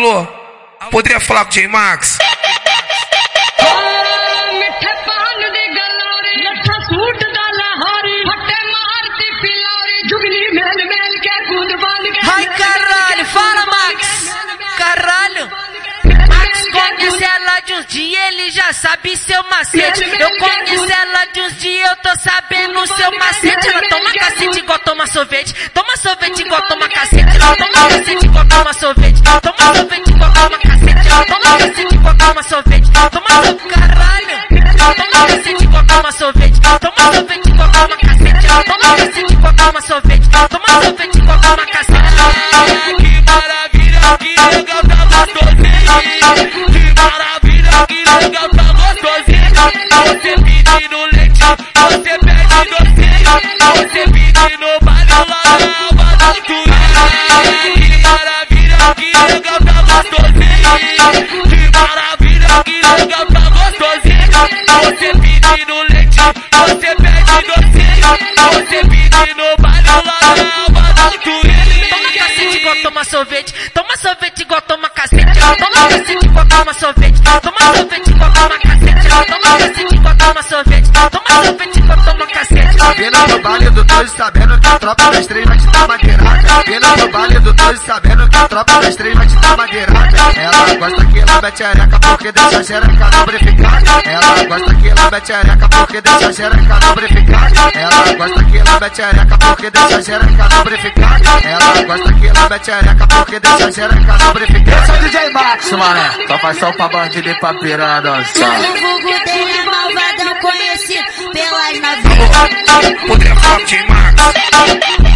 Alô? Poderia falar com o J sabe seu macete. Eu conheço ela de uns dias, eu tô sabendo seu macete. Ela toma cacete igual toma sorvete. Toma sorvete igual toma cacete. Ela toma cacete igual toma sorvete. Toma sorvete igual toma cacete. Ela toma cacete igual toma sorvete. Você pede no leite, você pede docinho. Você pede no baile lá na alma Twin. Toma cacete toma sorvete. Toma sorvete igual toma cacete. Toma cacete igual toma sorvete. Toma sorvete igual toma cacete. Toma cacete igual toma sorvete. Toma sorvete igual toma cacete. Pena no baile do dois sabendo que a tropa das três vai te dar madeirada. Dois sabendo que a tropa das três vai te dar madeirada. Ela gosta que lambe xereca porque deixa a xereca lubrificada. Ela gosta que lambe xereca porque deixa a xereca lubrificada. Ela gosta que lambe xereca porque deixa a xereca lubrificada. Ela gosta que lambe xereca porque deixa a xereca lubrificada. Esse é o DJ Max, mané. Só faz som pra bandido e pra piranha dançar. O vulgo dele é malvadão conhecido pelas com o J Max?